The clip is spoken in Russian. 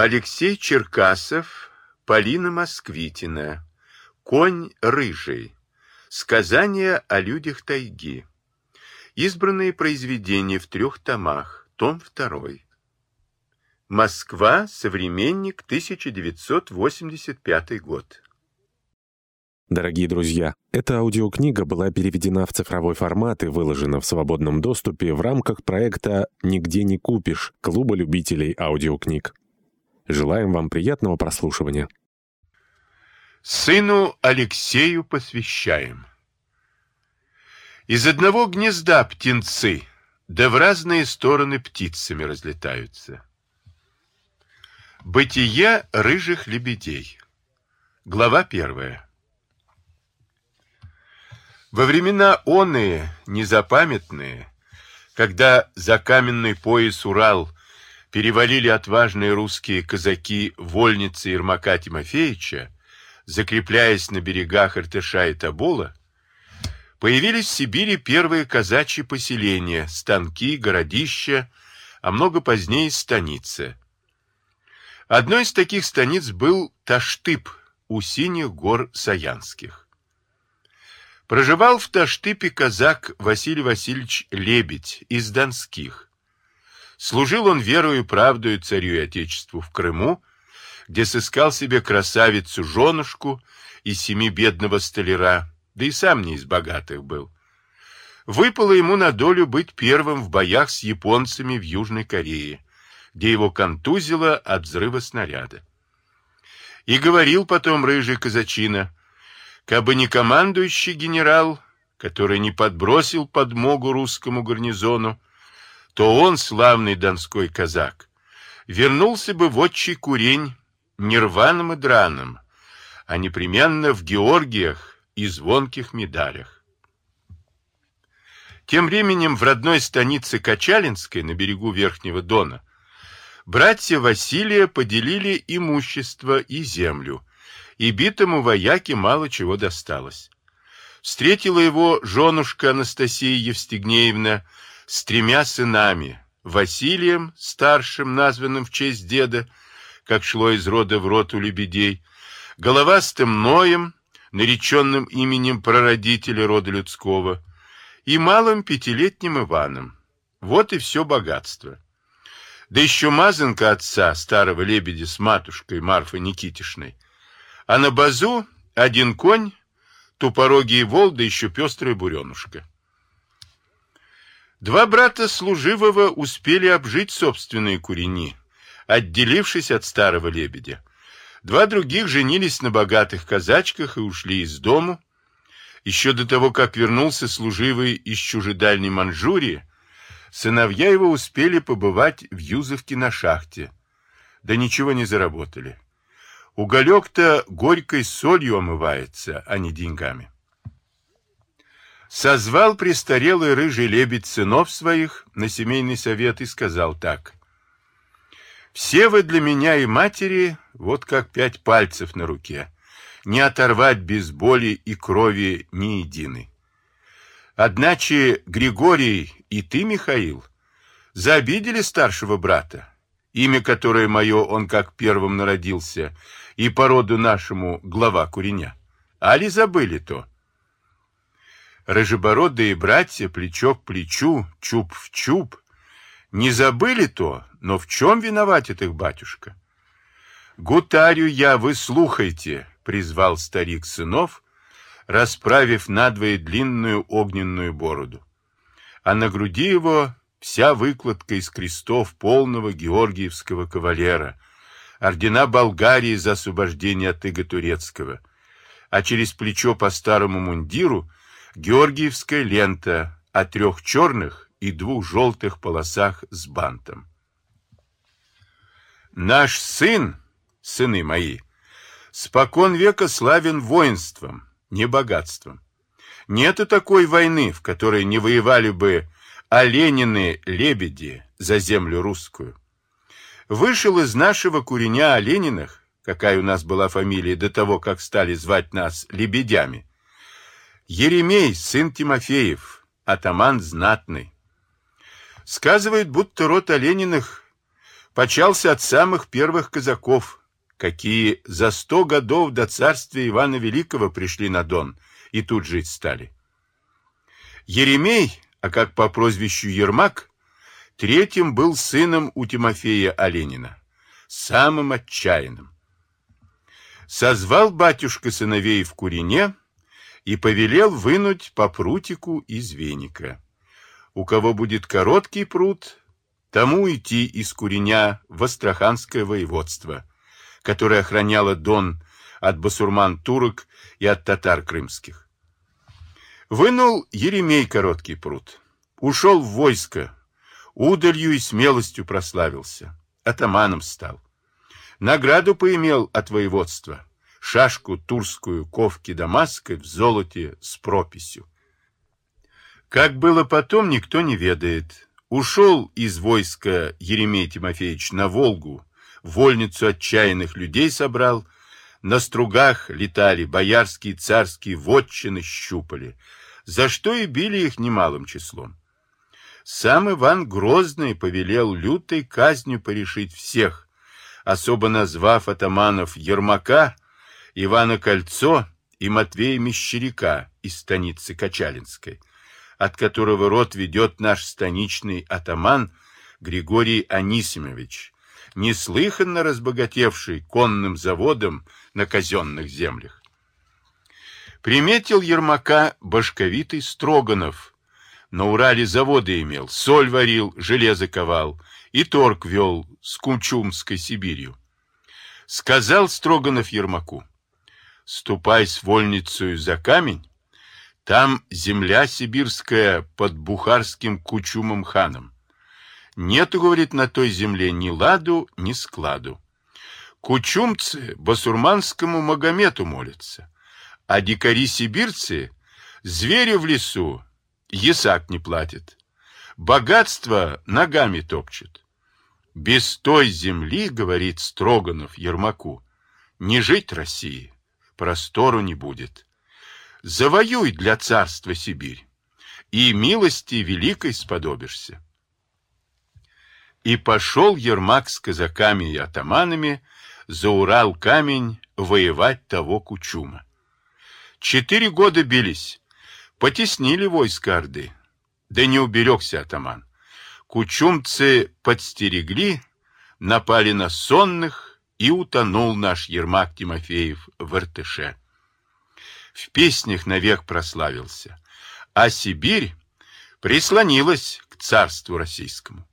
Алексей Черкасов, Полина Москвитина, Конь рыжий. Сказания о людях тайги. Избранные произведения в трех томах. Том 2. Москва. Современник. 1985 год. Дорогие друзья, эта аудиокнига была переведена в цифровой формат и выложена в свободном доступе в рамках проекта «Нигде не купишь» Клуба любителей аудиокниг. Желаем вам приятного прослушивания. Сыну Алексею посвящаем. Из одного гнезда птенцы, да в разные стороны птицами разлетаются. Бытие рыжих лебедей. Глава первая. Во времена оные, незапамятные, когда за каменный пояс Урал перевалили отважные русские казаки вольницы Ермака Тимофеевича, закрепляясь на берегах Иртыша и Тобола, появились в Сибири первые казачьи поселения, станки, городища, а много позднее станицы. Одной из таких станиц был Таштып у синих гор Саянских. Проживал в Таштыпе казак Василий Васильевич Лебедь из Донских. Служил он верою и правдою царю и отечеству в Крыму, где сыскал себе красавицу-женушку из семи бедного столяра, да и сам не из богатых был. Выпало ему на долю быть первым в боях с японцами в Южной Корее, где его контузило от взрыва снаряда. И говорил потом рыжий казачина, Кабы не командующий генерал, который не подбросил подмогу русскому гарнизону, то он, славный донской казак, вернулся бы в отчий курень нерваным и драным, а непременно в Георгиях и звонких медалях. Тем временем в родной станице Качалинской на берегу Верхнего Дона братья Василия поделили имущество и землю, и битому вояке мало чего досталось. Встретила его женушка Анастасия Евстигнеевна с тремя сынами, Василием, старшим, названным в честь деда, как шло из рода в рот у лебедей, головастым Ноем, нареченным именем прародителя рода людского, и малым пятилетним Иваном. Вот и все богатство. Да еще мазанка отца, старого лебедя с матушкой Марфой Никитишной, а на базу один конь, тупорогие вол, да еще пестрая буренушка. Два брата служивого успели обжить собственные курени, отделившись от старого лебедя. Два других женились на богатых казачках и ушли из дому. Еще до того, как вернулся служивый из чужедальней Манчжурии, сыновья его успели побывать в Юзовке на шахте, да ничего не заработали. Уголек-то горькой солью омывается, а не деньгами. Созвал престарелый рыжий лебедь сынов своих на семейный совет и сказал так. «Все вы для меня и матери, вот как пять пальцев на руке, не оторвать без боли и крови ни единой. Одначе Григорий и ты, Михаил, заобидели старшего брата, имя которое мое он как первым народился, и породу нашему глава куреня. Али забыли то? Рыжебородые братья плечо к плечу, чуб в чуб. Не забыли то, но в чем виноватит их батюшка? Гутарю я, вы слухайте, призвал старик сынов, расправив надвое длинную огненную бороду. А на груди его вся выкладка из крестов полного георгиевского кавалера, ордена Болгарии за освобождение от иго турецкого, а через плечо по старому мундиру георгиевская лента о трех черных и двух желтых полосах с бантом. Наш сын, сыны мои, спокон века славен воинством, не богатством. Нету такой войны, в которой не воевали бы оленины-лебеди за землю русскую. Вышел из нашего куреня о Лениных, какая у нас была фамилия до того, как стали звать нас лебедями. Еремей, сын Тимофеев, атаман знатный. Сказывает, будто род Олениных почался от самых первых казаков, какие за сто годов до царствия Ивана Великого пришли на Дон и тут жить стали. Еремей, а как по прозвищу Ермак, третьим был сыном у Тимофея Оленина, самым отчаянным. Созвал батюшка сыновей в Курине и повелел вынуть по прутику из веника. У кого будет короткий прут, тому идти из Куреня в Астраханское воеводство, которое охраняло Дон от басурман-турок и от татар крымских. Вынул Еремей короткий пруд, ушел в войско, удалью и смелостью прославился, атаманом стал. Награду поимел от воеводства, шашку турскую ковки дамасской в золоте с прописью. Как было потом, никто не ведает. Ушел из войска Еремей Тимофеевич на Волгу, вольницу отчаянных людей собрал, на стругах летали боярские, царские вотчины щупали, за что и били их немалым числом. Сам Иван Грозный повелел лютой казнью порешить всех, особо назвав атаманов Ермака, Ивана Кольцо и Матвея Мещеряка из станицы Качалинской, от которого род ведет наш станичный атаман Григорий Анисимович, неслыханно разбогатевший конным заводом на казенных землях. Приметил Ермака башковитый Строганов, на Урале заводы имел, соль варил, железо ковал и торг вел с Кумчумской Сибирью. Сказал Строганов Ермаку, ступай с вольницей за камень, там земля сибирская под бухарским Кучумом ханом. Нету, говорит, на той земле ни ладу, ни складу. Кучумцы басурманскому Магомету молятся, а дикари-сибирцы звери в лесу ясак не платит. Богатство ногами топчет. Без той земли, говорит Строганов Ермаку, не жить России, простору не будет. Завоюй для царства Сибирь, и милости великой сподобишься. И пошел Ермак с казаками и атаманами за Урал камень воевать того Кучума. Четыре года бились, Потеснили войска Орды. Да не уберегся атаман. Кучумцы подстерегли, напали на сонных, и утонул наш Ермак Тимофеев в Иртыше. В песнях навек прославился, а Сибирь прислонилась к царству российскому.